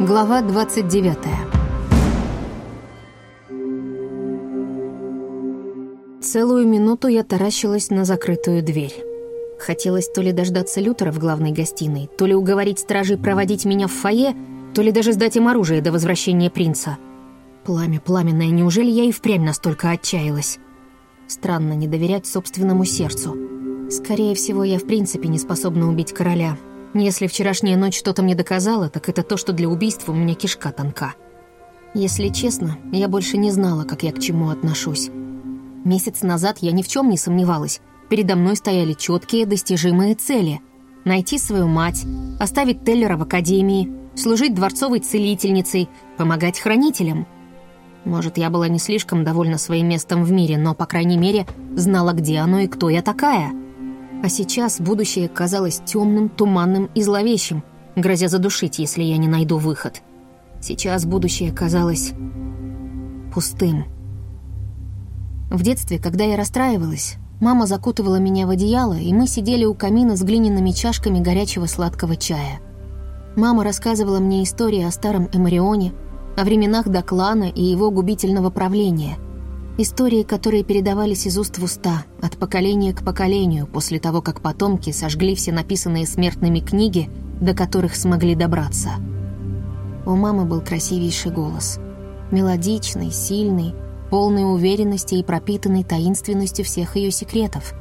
Глава 29 Целую минуту я таращилась на закрытую дверь. Хотелось то ли дождаться Лютера в главной гостиной, то ли уговорить стражей проводить меня в фойе, то ли даже сдать им оружие до возвращения принца. Пламя пламенное, неужели я и впрямь настолько отчаялась? Странно не доверять собственному сердцу. Скорее всего, я в принципе не способна убить короля. Если вчерашняя ночь что-то мне доказала, так это то, что для убийства у меня кишка тонка. Если честно, я больше не знала, как я к чему отношусь. Месяц назад я ни в чем не сомневалась. Передо мной стояли четкие, достижимые цели. Найти свою мать, оставить Теллера в академии, служить дворцовой целительницей, помогать хранителям. Может, я была не слишком довольна своим местом в мире, но, по крайней мере, знала, где оно и кто я такая. А сейчас будущее казалось темным, туманным и зловещим, грозя задушить, если я не найду выход. Сейчас будущее казалось пустым. В детстве, когда я расстраивалась, мама закутывала меня в одеяло, и мы сидели у камина с глиняными чашками горячего сладкого чая. Мама рассказывала мне истории о старом Эмарионе, о временах Доклана и его губительного правления. Истории, которые передавались из уст в уста, от поколения к поколению, после того, как потомки сожгли все написанные смертными книги, до которых смогли добраться. У мамы был красивейший голос. Мелодичный, сильный, полной уверенности и пропитанной таинственностью всех ее секретов.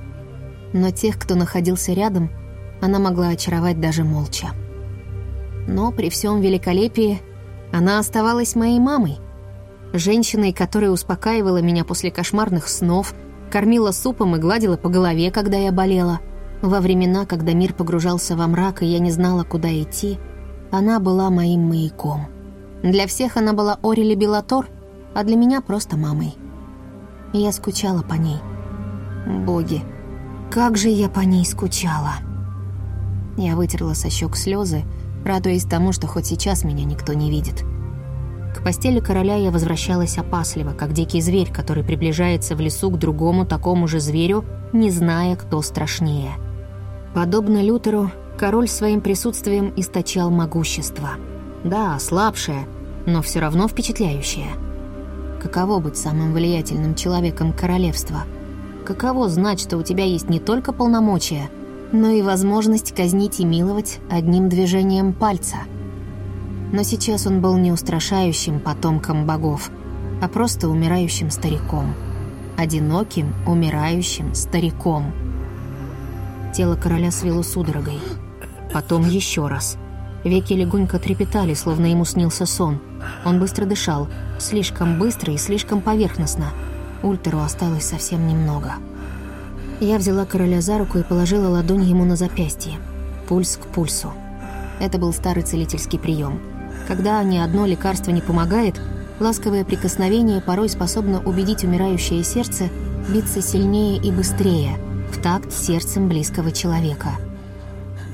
Но тех, кто находился рядом, она могла очаровать даже молча. Но при всем великолепии она оставалась моей мамой, женщиной, которая успокаивала меня после кошмарных снов, кормила супом и гладила по голове, когда я болела. Во времена, когда мир погружался во мрак, и я не знала, куда идти, она была моим маяком. Для всех она была Орели Белатор — а для меня просто мамой. И я скучала по ней. Боги, как же я по ней скучала. Я вытерла со щек слезы, радуясь тому, что хоть сейчас меня никто не видит. К постели короля я возвращалась опасливо, как дикий зверь, который приближается в лесу к другому такому же зверю, не зная, кто страшнее. Подобно Лютеру, король своим присутствием источал могущество. Да, слабшее, но все равно впечатляющее. Каково быть самым влиятельным человеком королевства? Каково знать, что у тебя есть не только полномочия, но и возможность казнить и миловать одним движением пальца? Но сейчас он был не устрашающим потомком богов, а просто умирающим стариком. Одиноким, умирающим стариком. Тело короля свело судорогой. Потом еще раз. Веки легонько трепетали, словно ему снился сон — он быстро дышал, слишком быстро и слишком поверхностно. Ультеру осталось совсем немного. Я взяла короля за руку и положила ладонь ему на запястье. Пульс к пульсу. Это был старый целительский прием. Когда ни одно лекарство не помогает, ласковое прикосновение порой способно убедить умирающее сердце биться сильнее и быстрее, в такт сердцем близкого человека.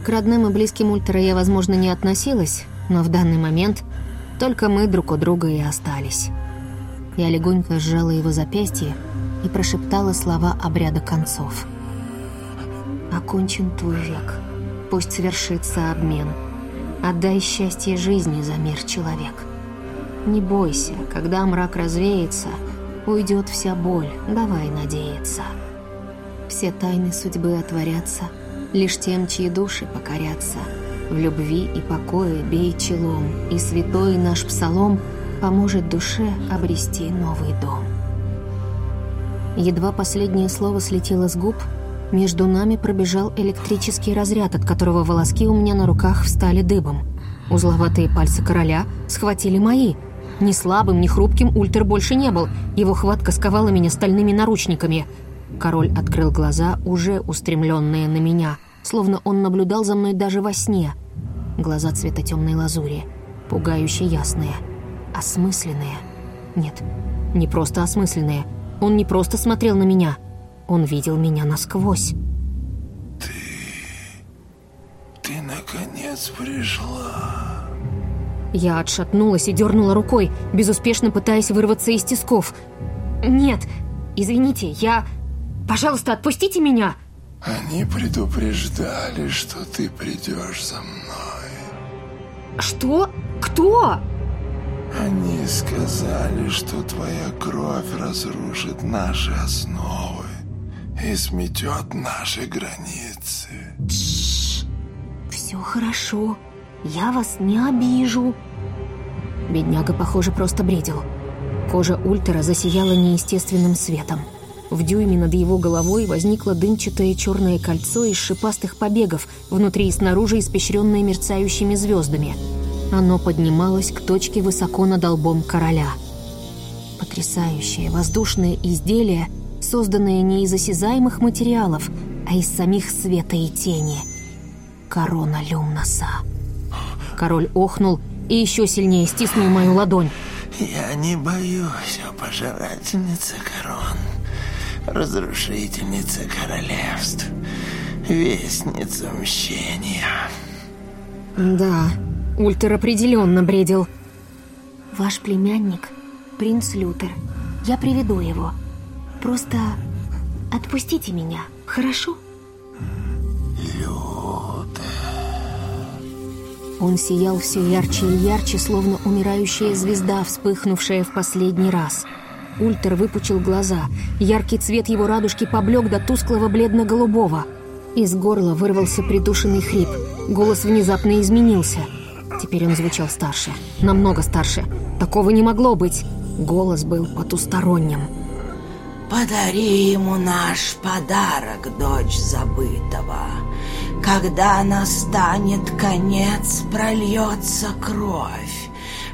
К родным и близким Ультера я, возможно, не относилась, но в данный момент только мы друг у друга и остались. Я легонько сжала его запястье и прошептала слова обряда концов. «Окончен твой век. Пусть свершится обмен. Отдай счастье жизни за мир, человек. Не бойся, когда мрак развеется, уйдет вся боль, давай надеяться. Все тайны судьбы отворятся, лишь тем, чьи души покорятся». В любви и покое бей челом, и святой наш псалом поможет душе обрести новый дом. Едва последнее слово слетело с губ, между нами пробежал электрический разряд, от которого волоски у меня на руках встали дыбом. Узловатые пальцы короля схватили мои. Ни слабым, ни хрупким Ультер больше не был. Его хватка сковала меня стальными наручниками. Король открыл глаза, уже устремленные на меня — словно он наблюдал за мной даже во сне. Глаза цвета темной лазури, пугающе ясные, осмысленные. Нет, не просто осмысленные. Он не просто смотрел на меня, он видел меня насквозь. Ты... ты наконец пришла. Я отшатнулась и дернула рукой, безуспешно пытаясь вырваться из тисков. «Нет, извините, я... Пожалуйста, отпустите меня!» Они предупреждали, что ты придешь за мной. Что? Кто? Они сказали, что твоя кровь разрушит наши основы и сметет наши границы. Тш, все хорошо. Я вас не обижу. Бедняга, похоже, просто бредил. Кожа Ультера засияла неестественным светом. В дюйме над его головой возникло дымчатое черное кольцо из шипастых побегов, внутри и снаружи испещренное мерцающими звездами. Оно поднималось к точке высоко над лбом короля. Потрясающее воздушное изделие, созданное не из осязаемых материалов, а из самих света и тени. Корона Люмноса. Король охнул и еще сильнее стиснул мою ладонь. Я не боюсь, о пожирательнице корон разрушительница королевств, вестница мщения. Да, Ультер определенно бредил. Ваш племянник, принц Лютер. Я приведу его. Просто отпустите меня, хорошо? Лютер. Он сиял все ярче и ярче, словно умирающая звезда, вспыхнувшая в последний раз — Ультер выпучил глаза. Яркий цвет его радужки поблек до тусклого бледно-голубого. Из горла вырвался придушенный хрип. Голос внезапно изменился. Теперь он звучал старше. Намного старше. Такого не могло быть. Голос был потусторонним. «Подари ему наш подарок, дочь забытого. Когда настанет конец, прольется кровь.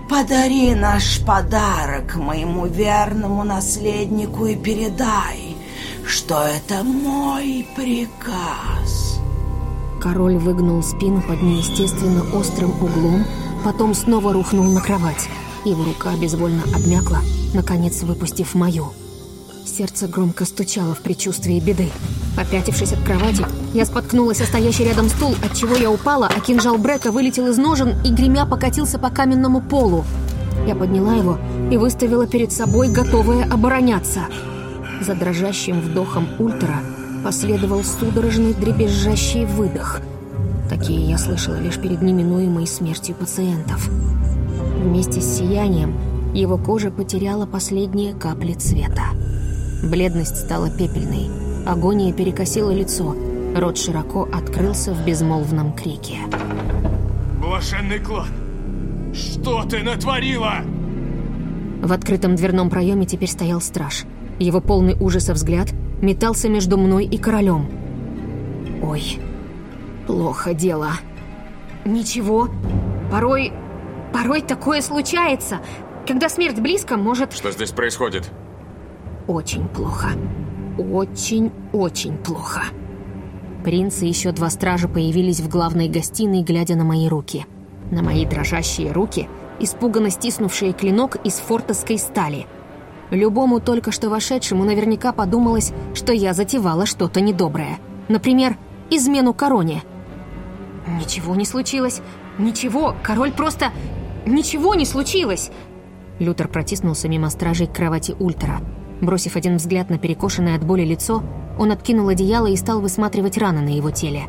Подари наш подарок моему верному наследнику и передай, что это мой приказ. Король выгнул спину под неестественно острым углом, потом снова рухнул на кровать. Его рука безвольно обмякла, наконец выпустив мою. Сердце громко стучало в предчувствии беды. Попятившись от кровати, я споткнулась о стоящий рядом стул, от чего я упала, а кинжал Брека вылетел из ножен и, гремя, покатился по каменному полу. Я подняла его и выставила перед собой, готовая обороняться. За дрожащим вдохом ультра последовал судорожный дребезжащий выдох. Такие я слышала лишь перед неминуемой смертью пациентов. Вместе с сиянием его кожа потеряла последние капли цвета. Бледность стала пепельной. Агония перекосила лицо. Рот широко открылся в безмолвном крике. Блаженный клан! Что ты натворила? В открытом дверном проеме теперь стоял страж. Его полный ужаса взгляд метался между мной и королем. Ой, плохо дело. Ничего. Порой... Порой такое случается. Когда смерть близко, может... Что здесь происходит? Очень плохо. Очень-очень плохо. Принц и еще два стража появились в главной гостиной, глядя на мои руки. На мои дрожащие руки, испуганно стиснувшие клинок из фортовской стали. Любому только что вошедшему наверняка подумалось, что я затевала что-то недоброе. Например, измену короне. Ничего не случилось. Ничего, король просто... Ничего не случилось. Лютер протиснулся мимо стражей к кровати Ультра. Бросив один взгляд на перекошенное от боли лицо, он откинул одеяло и стал высматривать раны на его теле.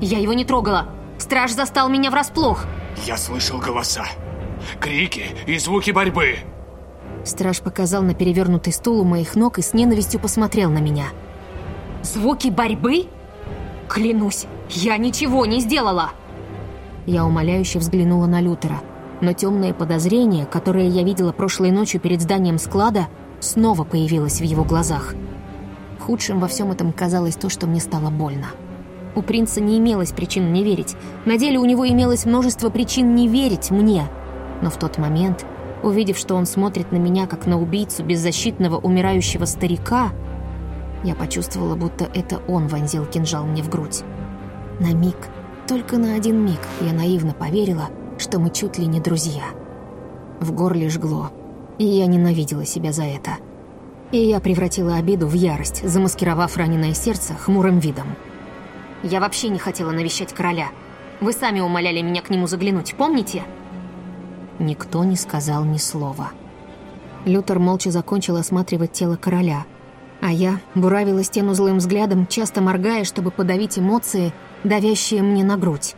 «Я его не трогала! Страж застал меня врасплох!» Я слышал голоса, крики и звуки борьбы. Страж показал на перевернутый стул у моих ног и с ненавистью посмотрел на меня. «Звуки борьбы? Клянусь, я ничего не сделала!» Я умоляюще взглянула на Лютера, но темное подозрение, которое я видела прошлой ночью перед зданием склада, снова появилось в его глазах. Худшим во всем этом казалось то, что мне стало больно. У принца не имелось причин не верить. На деле у него имелось множество причин не верить мне. Но в тот момент, увидев, что он смотрит на меня, как на убийцу беззащитного умирающего старика, я почувствовала, будто это он вонзил кинжал мне в грудь. На миг, только на один миг, я наивно поверила, что мы чуть ли не друзья. В горле жгло, и я ненавидела себя за это. И я превратила обиду в ярость, замаскировав раненое сердце хмурым видом. Я вообще не хотела навещать короля. Вы сами умоляли меня к нему заглянуть, помните? Никто не сказал ни слова. Лютер молча закончил осматривать тело короля, а я буравила стену злым взглядом, часто моргая, чтобы подавить эмоции, давящие мне на грудь.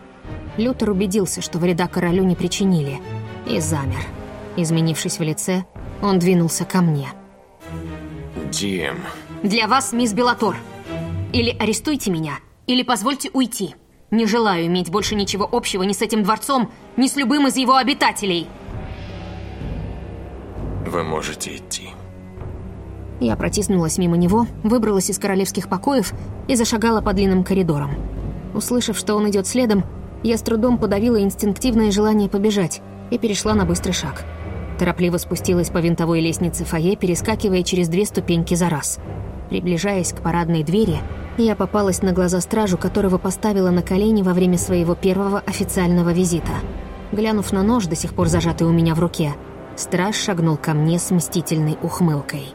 Лютер убедился, что вреда королю не причинили, и замер. Изменившись в лице, он двинулся ко мне. Дим. «Для вас, мисс Белатор. Или арестуйте меня, или позвольте уйти. Не желаю иметь больше ничего общего ни с этим дворцом, ни с любым из его обитателей». Вы можете идти. Я протиснулась мимо него, выбралась из королевских покоев и зашагала по длинным коридорам. Услышав, что он идет следом, я с трудом подавила инстинктивное желание побежать и перешла на быстрый шаг. Торопливо спустилась по винтовой лестнице фойе, перескакивая через две ступеньки за раз. Приближаясь к парадной двери, я попалась на глаза стражу, которого поставила на колени во время своего первого официального визита. Глянув на нож, до сих пор зажатый у меня в руке, страж шагнул ко мне с мстительной ухмылкой.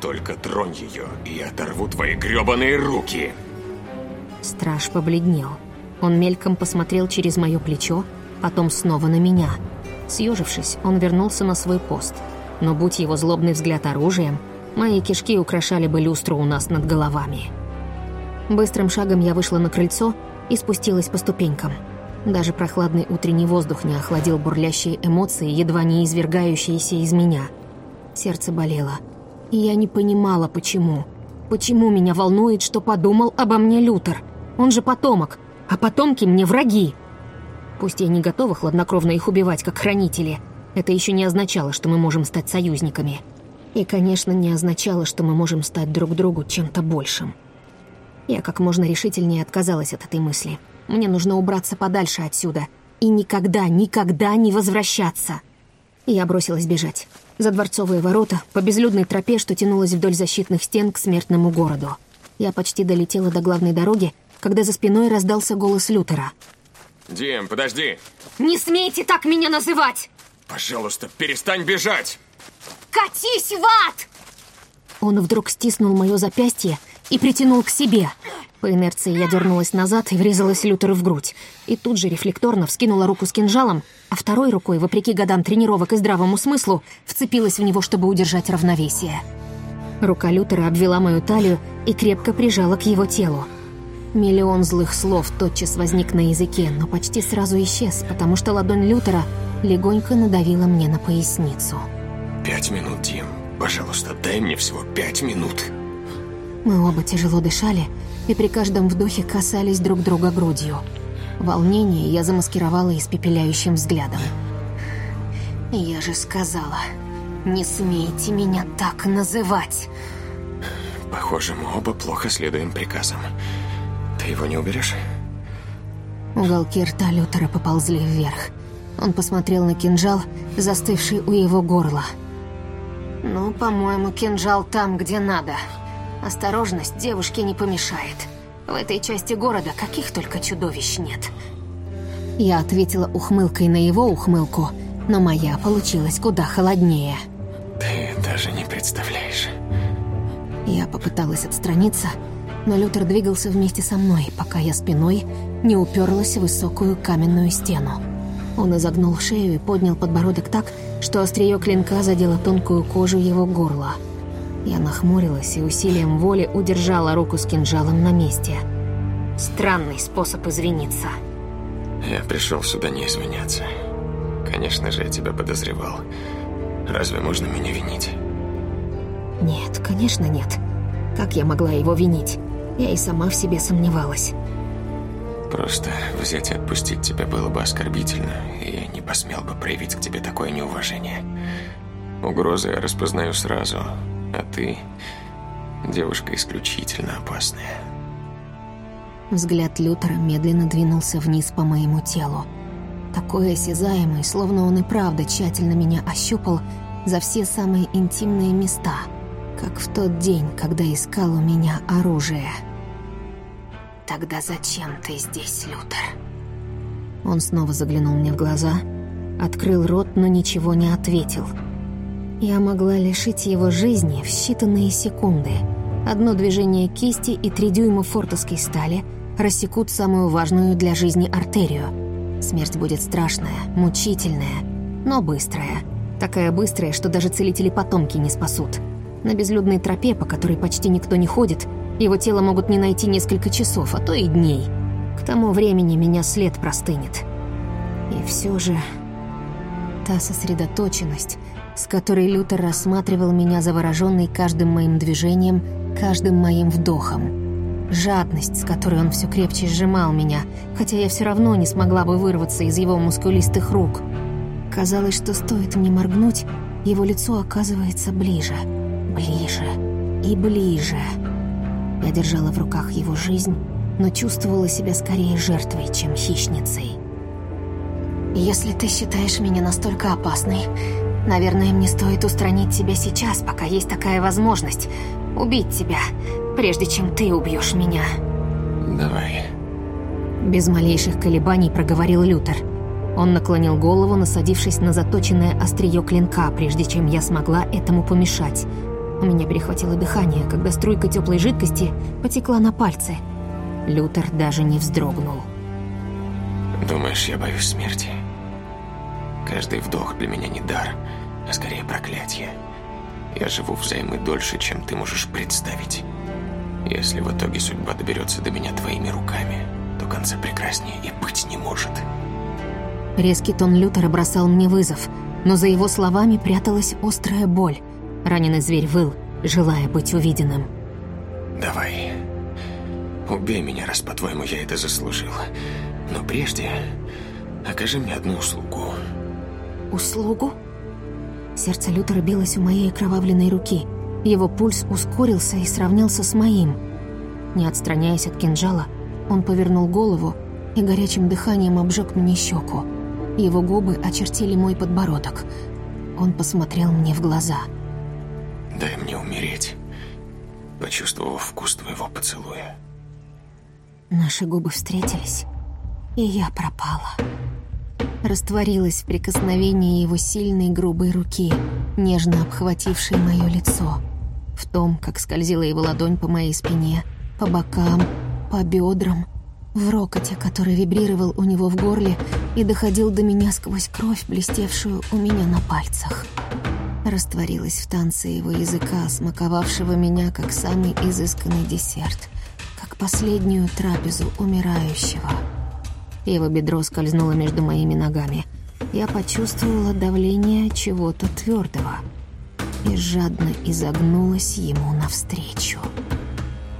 Только тронь ее, и я оторву твои грёбаные руки. Страж побледнел. Он мельком посмотрел через мое плечо, потом снова на меня. Съежившись, он вернулся на свой пост. Но будь его злобный взгляд оружием, мои кишки украшали бы люстру у нас над головами. Быстрым шагом я вышла на крыльцо и спустилась по ступенькам. Даже прохладный утренний воздух не охладил бурлящие эмоции, едва не извергающиеся из меня. Сердце болело. И я не понимала, почему. Почему меня волнует, что подумал обо мне Лютер? Он же потомок, а потомки мне враги. Пусть я не готова хладнокровно их убивать, как хранители, это еще не означало, что мы можем стать союзниками. И, конечно, не означало, что мы можем стать друг другу чем-то большим. Я как можно решительнее отказалась от этой мысли. Мне нужно убраться подальше отсюда. И никогда, никогда не возвращаться. Я бросилась бежать. За дворцовые ворота, по безлюдной тропе, что тянулась вдоль защитных стен к смертному городу. Я почти долетела до главной дороги, когда за спиной раздался голос Лютера. Дим, подожди. «Не смейте так меня называть! Пожалуйста, перестань бежать. Катись в ад!» Он вдруг стиснул мое запястье и притянул к себе. По инерции я дернулась назад и врезалась Лютеру в грудь. И тут же рефлекторно вскинула руку с кинжалом, а второй рукой, вопреки годам тренировок и здравому смыслу, вцепилась в него, чтобы удержать равновесие. Рука Лютера обвела мою талию и крепко прижала к его телу. Миллион злых слов тотчас возник на языке, но почти сразу исчез, потому что ладонь Лютера легонько надавила мне на поясницу. Пять минут, Дим. Пожалуйста, дай мне всего пять минут. Мы оба тяжело дышали и при каждом вдохе касались друг друга грудью. Волнение я замаскировала испепеляющим взглядом. «Я же сказала, не смейте меня так называть!» Похоже, мы оба плохо следуем приказам. Ты его не уберешь? Уголки рта Лютера поползли вверх. Он посмотрел на кинжал, застывший у его горла. «Ну, по-моему, кинжал там, где надо. Осторожность девушке не помешает. В этой части города каких только чудовищ нет». Я ответила ухмылкой на его ухмылку, но моя получилась куда холоднее. Ты даже не представляешь. Я попыталась отстраниться, но Лютер двигался вместе со мной, пока я спиной не уперлась в высокую каменную стену. Он изогнул шею и поднял подбородок так, что острие клинка задело тонкую кожу его горла. Я нахмурилась и усилием воли удержала руку с кинжалом на месте. Странный способ извиниться. Я пришел сюда не извиняться. Конечно же, я тебя подозревал. Разве можно меня винить? Нет, конечно нет. Как я могла его винить? Я и сама в себе сомневалась. Просто взять и отпустить тебя было бы оскорбительно, и я не посмел бы проявить к тебе такое неуважение. Угрозы я распознаю сразу, а ты девушка исключительно опасная. Взгляд Лютера медленно двинулся вниз по моему телу. Такой осязаемый, словно он и правда тщательно меня ощупал за все самые интимные места, как в тот день, когда искал у меня оружие. «Тогда зачем ты здесь, Лютер?» Он снова заглянул мне в глаза, открыл рот, но ничего не ответил. Я могла лишить его жизни в считанные секунды. Одно движение кисти и три дюйма фортовской стали рассекут самую важную для жизни артерию. Смерть будет страшная, мучительная, но быстрая. Такая быстрая, что даже целители-потомки не спасут. На безлюдной тропе, по которой почти никто не ходит, его тело могут не найти несколько часов, а то и дней. К тому времени меня след простынет. И все же... Та сосредоточенность, с которой Лютер рассматривал меня завороженный каждым моим движением, каждым моим вдохом. Жадность, с которой он все крепче сжимал меня, хотя я все равно не смогла бы вырваться из его мускулистых рук. Казалось, что стоит мне моргнуть, его лицо оказывается ближе, ближе и ближе. Я держала в руках его жизнь, но чувствовала себя скорее жертвой, чем хищницей. «Если ты считаешь меня настолько опасной, наверное, мне стоит устранить тебя сейчас, пока есть такая возможность. Убить тебя, прежде чем ты убьешь меня». Давай. Без малейших колебаний проговорил Лютер. Он наклонил голову, насадившись на заточенное острие клинка, прежде чем я смогла этому помешать. У меня перехватило дыхание, когда струйка теплой жидкости потекла на пальцы. Лютер даже не вздрогнул. Думаешь, я боюсь смерти? Каждый вдох для меня не дар, а скорее проклятие. Я живу взаймы дольше, чем ты можешь представить. Если в итоге судьба доберется до меня твоими руками, то конца прекраснее и быть не может. Резкий тон Лютера бросал мне вызов, но за его словами пряталась острая боль. Раненый зверь выл, желая быть увиденным. Давай. Убей меня, раз, по-твоему, я это заслужил. Но прежде окажи мне одну услугу. «Услугу?» Сердце Лютера билось у моей окровавленной руки. Его пульс ускорился и сравнялся с моим. Не отстраняясь от кинжала, он повернул голову и горячим дыханием обжег мне щеку. Его губы очертили мой подбородок. Он посмотрел мне в глаза – Дай мне умереть, почувствовав вкус твоего поцелуя. Наши губы встретились, и я пропала. Растворилась в прикосновении его сильной грубой руки, нежно обхватившей мое лицо. В том, как скользила его ладонь по моей спине, по бокам, по бедрам, в рокоте, который вибрировал у него в горле и доходил до меня сквозь кровь, блестевшую у меня на пальцах растворилась в танце его языка, смаковавшего меня как самый изысканный десерт, как последнюю трапезу умирающего. Его бедро скользнуло между моими ногами. Я почувствовала давление чего-то твердого и жадно изогнулась ему навстречу.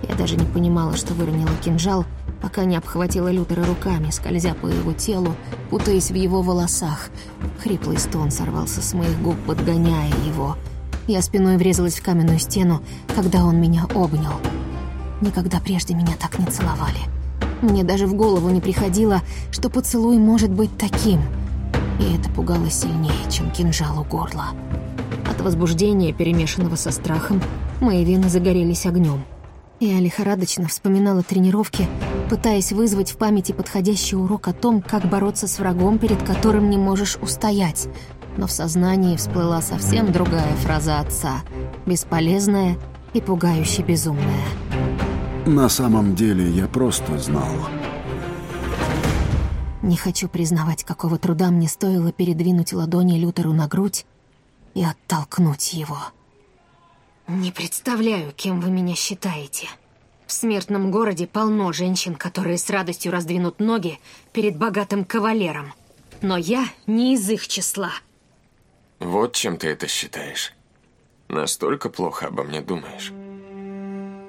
Я даже не понимала, что выронила кинжал, пока не обхватила Лютера руками, скользя по его телу, путаясь в его волосах. Хриплый стон сорвался с моих губ, подгоняя его. Я спиной врезалась в каменную стену, когда он меня обнял. Никогда прежде меня так не целовали. Мне даже в голову не приходило, что поцелуй может быть таким. И это пугало сильнее, чем кинжал у горла. От возбуждения, перемешанного со страхом, мои вены загорелись огнем. Я лихорадочно вспоминала тренировки, пытаясь вызвать в памяти подходящий урок о том, как бороться с врагом, перед которым не можешь устоять. Но в сознании всплыла совсем другая фраза отца. Бесполезная и пугающе безумная. На самом деле я просто знал. Не хочу признавать, какого труда мне стоило передвинуть ладони Лютеру на грудь и оттолкнуть его. «Не представляю, кем вы меня считаете. В смертном городе полно женщин, которые с радостью раздвинут ноги перед богатым кавалером. Но я не из их числа». Вот чем ты это считаешь. Настолько плохо обо мне думаешь.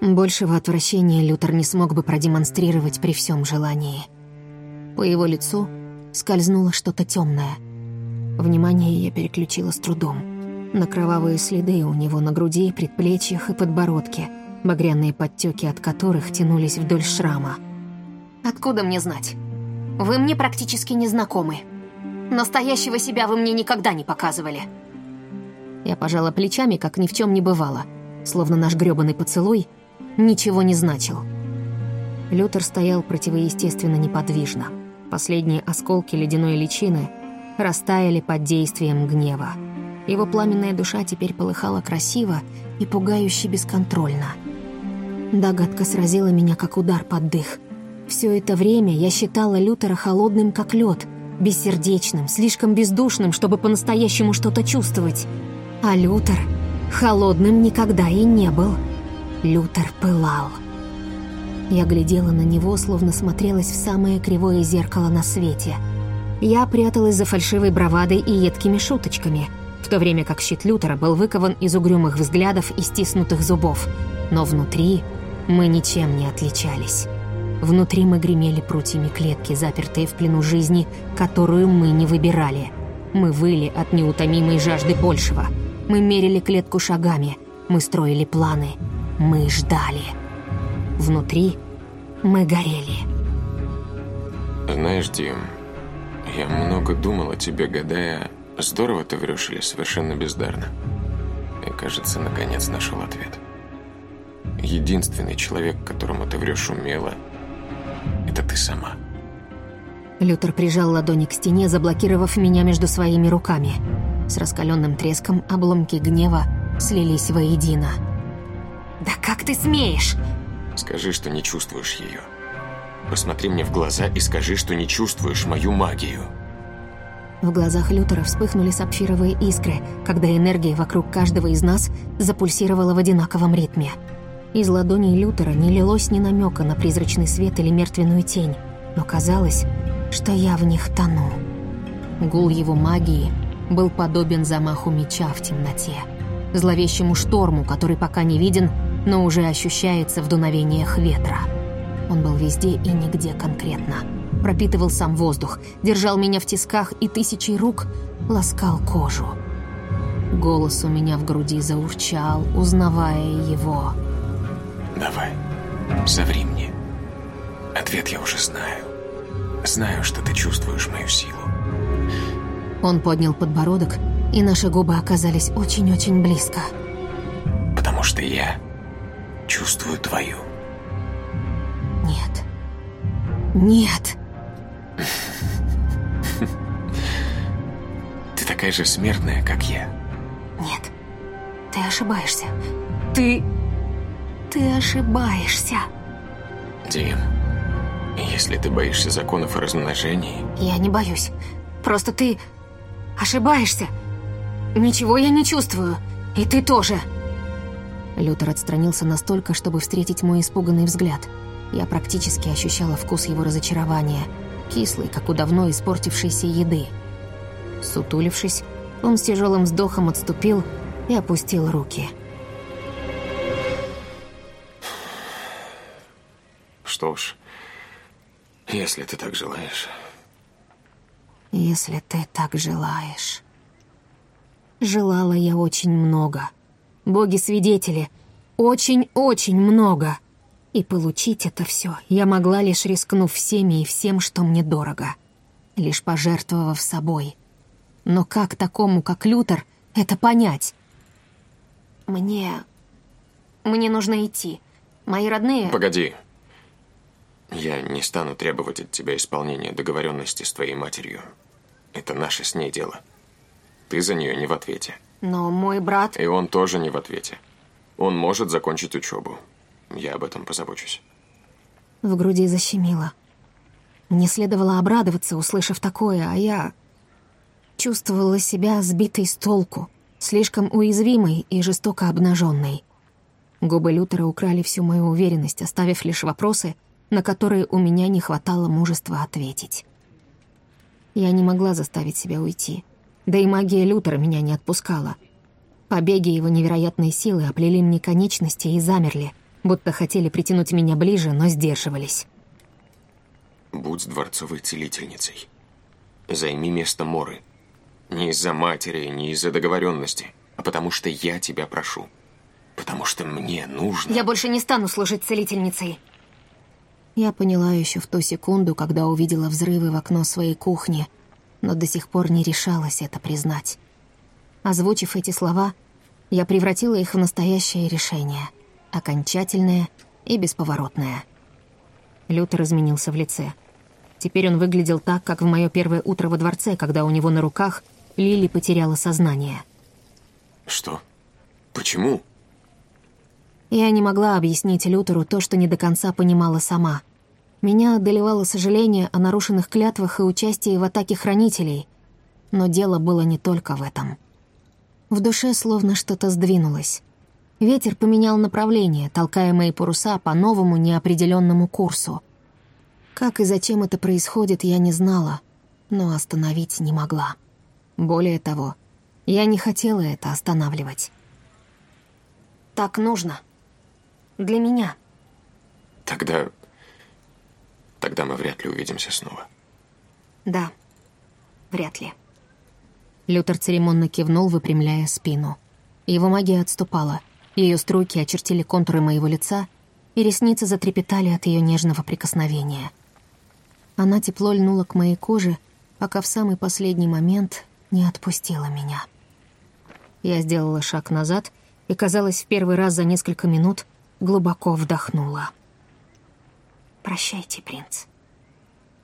Большего отвращения Лютер не смог бы продемонстрировать при всем желании. По его лицу скользнуло что-то темное. Внимание я переключила с трудом на кровавые следы у него на груди, предплечьях и подбородке, багряные подтеки от которых тянулись вдоль шрама. «Откуда мне знать? Вы мне практически не знакомы. Настоящего себя вы мне никогда не показывали». Я пожала плечами, как ни в чем не бывало, словно наш грёбаный поцелуй ничего не значил. Лютер стоял противоестественно неподвижно. Последние осколки ледяной личины растаяли под действием гнева. Его пламенная душа теперь полыхала красиво и пугающе бесконтрольно. Догадка сразила меня, как удар под дых. Все это время я считала Лютера холодным, как лед, бессердечным, слишком бездушным, чтобы по-настоящему что-то чувствовать. А Лютер холодным никогда и не был. Лютер пылал. Я глядела на него, словно смотрелась в самое кривое зеркало на свете. Я пряталась за фальшивой бравадой и едкими шуточками, в то время как щит Лютера был выкован из угрюмых взглядов и стиснутых зубов. Но внутри мы ничем не отличались. Внутри мы гремели прутьями клетки, запертые в плену жизни, которую мы не выбирали. Мы выли от неутомимой жажды большего. Мы мерили клетку шагами. Мы строили планы. Мы ждали. Внутри мы горели. Знаешь, Дим, я много думал о тебе, гадая, здорово ты врешь или совершенно бездарно. И, кажется, наконец нашел ответ. Единственный человек, которому ты врешь умело, это ты сама. Лютер прижал ладони к стене, заблокировав меня между своими руками. С раскаленным треском обломки гнева слились воедино. «Да как ты смеешь?» Скажи, что не чувствуешь ее. Посмотри мне в глаза и скажи, что не чувствуешь мою магию. В глазах Лютера вспыхнули сапфировые искры, когда энергия вокруг каждого из нас запульсировала в одинаковом ритме. Из ладоней Лютера не лилось ни намека на призрачный свет или мертвенную тень, но казалось, что я в них тону. Гул его магии был подобен замаху меча в темноте, зловещему шторму, который пока не виден, но уже ощущается в дуновениях ветра. Он был везде и нигде конкретно. Пропитывал сам воздух, держал меня в тисках и тысячей рук ласкал кожу. Голос у меня в груди заурчал, узнавая его. Давай, соври мне. Ответ я уже знаю. Знаю, что ты чувствуешь мою силу. Он поднял подбородок, и наши губы оказались очень-очень близко. Потому что я чувствую твою. Нет. Нет. Ты такая же смертная, как я. Нет. Ты ошибаешься. Ты... Ты ошибаешься. Дим, если ты боишься законов о размножении... Я не боюсь. Просто ты ошибаешься. Ничего я не чувствую. И ты тоже. Лютер отстранился настолько, чтобы встретить мой испуганный взгляд. Я практически ощущала вкус его разочарования, кислый, как у давно испортившейся еды. Сутулившись, он с тяжелым вздохом отступил и опустил руки. Что ж, если ты так желаешь. Если ты так желаешь. Желала я очень много. Боги-свидетели. Очень-очень много. И получить это все я могла, лишь рискнув всеми и всем, что мне дорого. Лишь пожертвовав собой. Но как такому, как Лютер, это понять? Мне... Мне нужно идти. Мои родные... Погоди. Я не стану требовать от тебя исполнения договоренности с твоей матерью. Это наше с ней дело. Ты за нее не в ответе. Но мой брат... И он тоже не в ответе. Он может закончить учебу. Я об этом позабочусь. В груди защемило. Мне следовало обрадоваться, услышав такое, а я чувствовала себя сбитой с толку, слишком уязвимой и жестоко обнаженной. Губы Лютера украли всю мою уверенность, оставив лишь вопросы, на которые у меня не хватало мужества ответить. Я не могла заставить себя уйти. Да и магия Лютера меня не отпускала. Побеги его невероятной силы оплели мне конечности и замерли, будто хотели притянуть меня ближе, но сдерживались. Будь дворцовой целительницей. Займи место Моры. Не из-за матери, не из-за договоренности, а потому что я тебя прошу. Потому что мне нужно... Я больше не стану служить целительницей. Я поняла еще в ту секунду, когда увидела взрывы в окно своей кухни, но до сих пор не решалась это признать. Озвучив эти слова, я превратила их в настоящее решение, окончательное и бесповоротное. Лютер изменился в лице. Теперь он выглядел так, как в мое первое утро во дворце, когда у него на руках Лили потеряла сознание. Что? Почему? Я не могла объяснить Лютеру то, что не до конца понимала сама. Меня одолевало сожаление о нарушенных клятвах и участии в атаке хранителей. Но дело было не только в этом. В душе словно что-то сдвинулось. Ветер поменял направление, толкая мои паруса по новому неопределенному курсу. Как и зачем это происходит, я не знала, но остановить не могла. Более того, я не хотела это останавливать. Так нужно. Для меня. Тогда... Тогда мы вряд ли увидимся снова. Да, вряд ли. Лютер церемонно кивнул, выпрямляя спину. Его магия отступала. Ее струйки очертили контуры моего лица, и ресницы затрепетали от ее нежного прикосновения. Она тепло льнула к моей коже, пока в самый последний момент не отпустила меня. Я сделала шаг назад и, казалось, в первый раз за несколько минут глубоко вдохнула. «Прощайте, принц».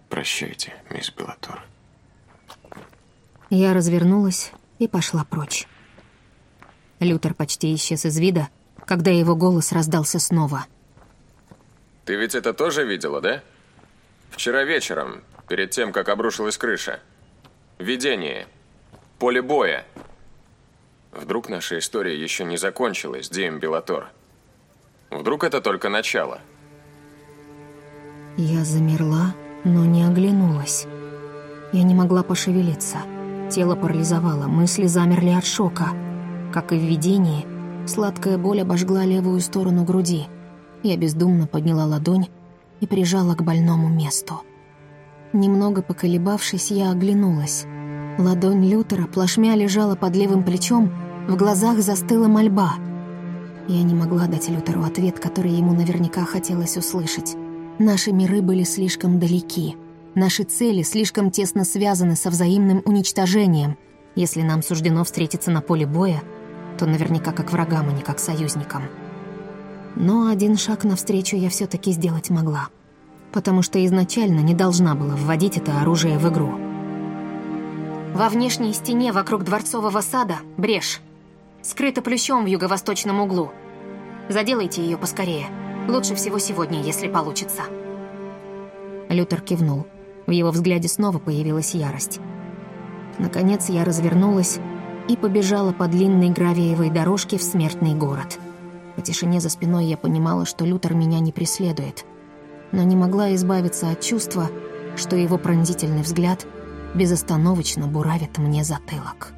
Прощайте, мисс Белатор. Я развернулась и пошла прочь. Лютер почти исчез из вида, когда его голос раздался снова. Ты ведь это тоже видела, да? Вчера вечером, перед тем, как обрушилась крыша. Видение. Поле боя. Вдруг наша история еще не закончилась, Диэм Белатор. Вдруг это только начало. Я замерла, но не оглянулась. Я не могла пошевелиться. Тело парализовало, мысли замерли от шока. Как и в видении, сладкая боль обожгла левую сторону груди. Я бездумно подняла ладонь и прижала к больному месту. Немного поколебавшись, я оглянулась. Ладонь Лютера плашмя лежала под левым плечом, в глазах застыла мольба. Я не могла дать Лютеру ответ, который ему наверняка хотелось услышать. Наши миры были слишком далеки. Наши цели слишком тесно связаны со взаимным уничтожением. Если нам суждено встретиться на поле боя, то наверняка как врагам, а не как союзникам. Но один шаг навстречу я все-таки сделать могла. Потому что изначально не должна была вводить это оружие в игру. Во внешней стене вокруг дворцового сада брешь. Скрыта плющом в юго-восточном углу. Заделайте ее поскорее. Лучше всего сегодня, если получится. Лютер кивнул. В его взгляде снова появилась ярость. Наконец я развернулась и побежала по длинной гравиевой дорожке в смертный город. По тишине за спиной я понимала, что Лютер меня не преследует, но не могла избавиться от чувства, что его пронзительный взгляд безостановочно буравит мне затылок.